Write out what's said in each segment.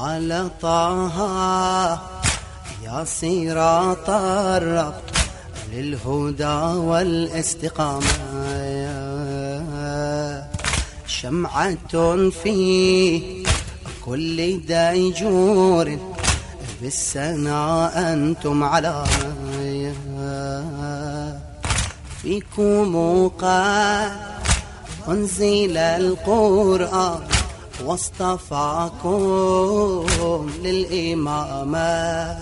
على طه يا صراط الرب للهدى والاستقامة. شمعة في كل ديجور بالسنا أنتم على فيكم قد أنزل القرآن. واصطفاكم للإمامة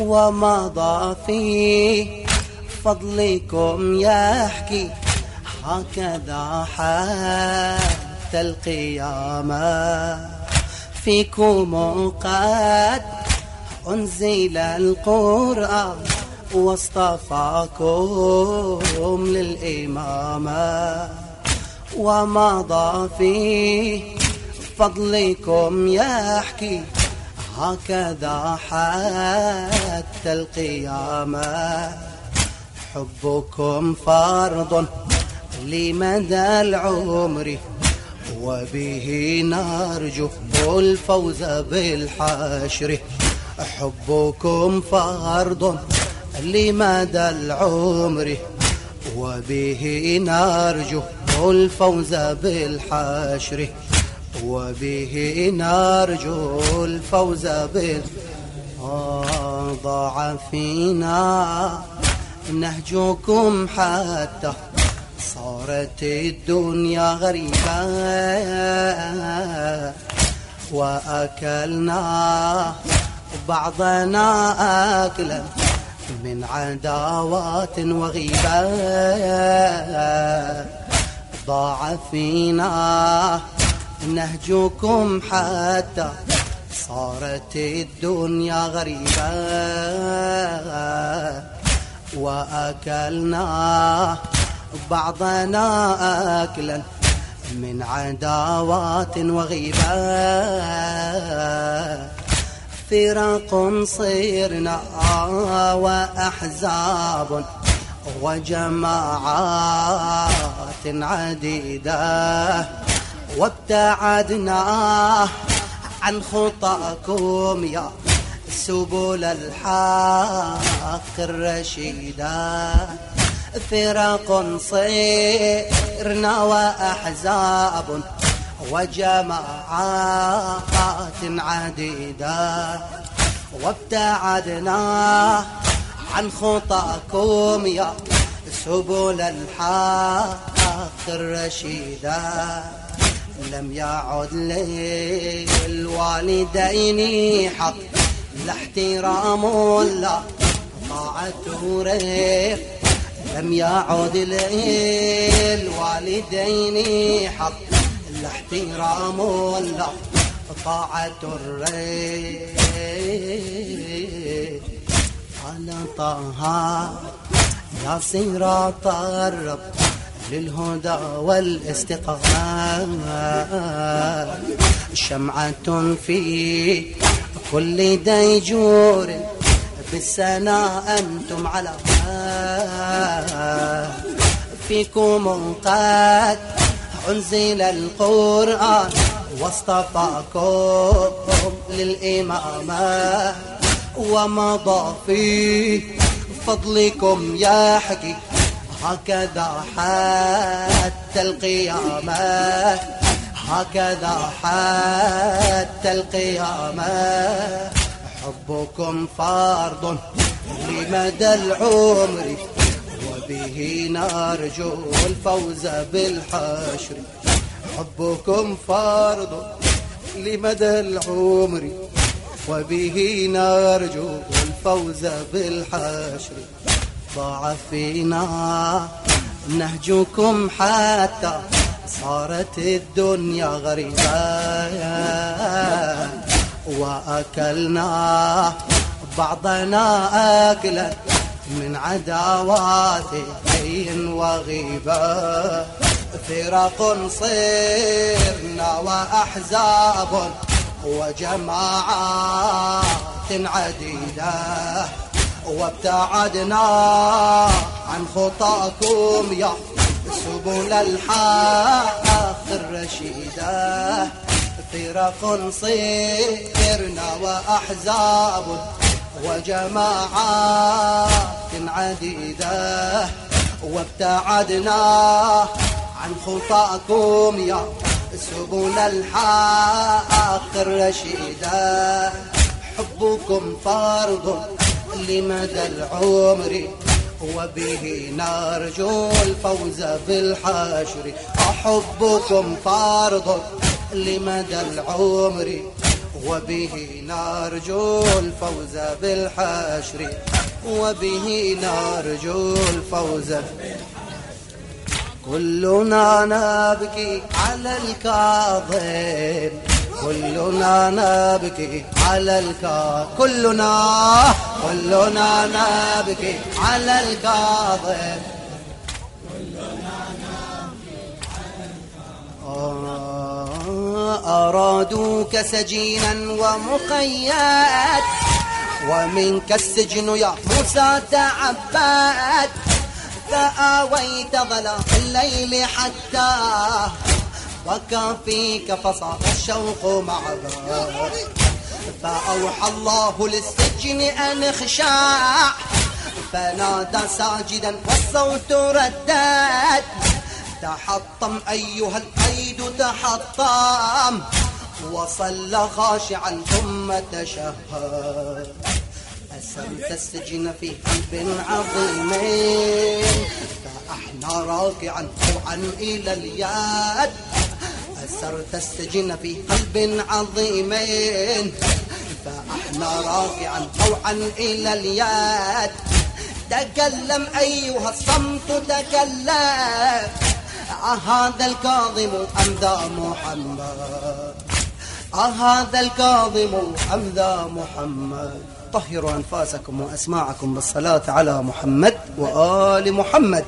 ومضى في فضلكم يحكي هكذا حتى القيامة. فيكم قد أنزل القرآن واصطفاكم للإمامة ومضى في فضلكم يحكي هكذا حتى القيامة. حبكم فرض لمدى العمر وبه نرجو الفوز بالحشر. حبكم فرض لمدى العمر وبه نرجو الفوز بالحشر. وبه نرجو الفوز بال ضاع فينا نهجكم حتى صارت الدنيا غريبة. وأكلنا بعضنا أكلا من عداوات وغيبة. ضاع فينا نهجكم حتى صارت الدنيا غريبة. وأكلنا بعضنا أكلا من عداوات وغيبة. فرق صرنا وأحزاب وجماعات عديدة. وابتعدنا عن خطاكم يا سبل الحق الرشيدة. فرق صرنا وأحزاب وجماعات عديدة. وابتعدنا عن خطاكم يا سبل الحق الرشيدة. لم يعد للوالدين حق. لا احترام ولا طاعة ريح لم يعد للوالدين حق. لا احترام ولا طاعة الريح على طه يا صراط الرب. للهدى والاستقامة. شمعة في كل ديجور بالسنا أنتم على فيكم قد أنزل القرآن واصطفاكم للإمامة. ومضى في فضلكم يحكي هكذا حتى القيامة هكذا حتى القيامة. حبكم فرض لمدى العمر وبه نرجو الفوز بالحشر. حبكم فرض لمدى العمر وبه نرجو الفوز بالحشر. ضاع فينا نهجكم حتى صارت الدنيا غريبة. وأكلنا بعضنا أكلا من عداوات وغيبة. فرق صرنا وأحزاب وجماعات عديدة. وابتعدنا عن خطاكم يا سبل الحق الرشيدة. فرق صرنا وأحزاب وجماعات عديدة. وابتعدنا عن خطاكم يا سبل الحق الرشيدة. حبكم فرض لمدى العمر وبه نرجو الفوز بالحشر. أحبكم فرض لمدى العمر وبه نرجو الفوز بالحشر. وبه نرجو الفوز. كلنا نبكي على الكاظم. كلنا نبكي على الكاظم. كلنا كلنا نبكي على الكاظم. أرادوك سجينا ومقيد ومنك السجن يا موسى تعبد. فآويت ظلام الليل حتى وكافيك فصار الشوق معذا فأوحى الله للسجن أن اخشع. فنادى ساجدا والصوت ردد. تحطم أيها القيد تحطم. وصلى خاشعا ثم تشهد. أسرت السجن في قلب عظيم. فأحنى راكعا طوعا إلى اليد. أسرت السجن في قلب عظيم فأحنى راكعا طوعا إلى اليد تكلم أيها الصمت تكلم. أهذا الكاظم أم ذا محمد؟ أهذا الكاظم أم ذا محمد؟ طهروا أنفاسكم وأسماعكم بالصلاة على محمد وآل محمد.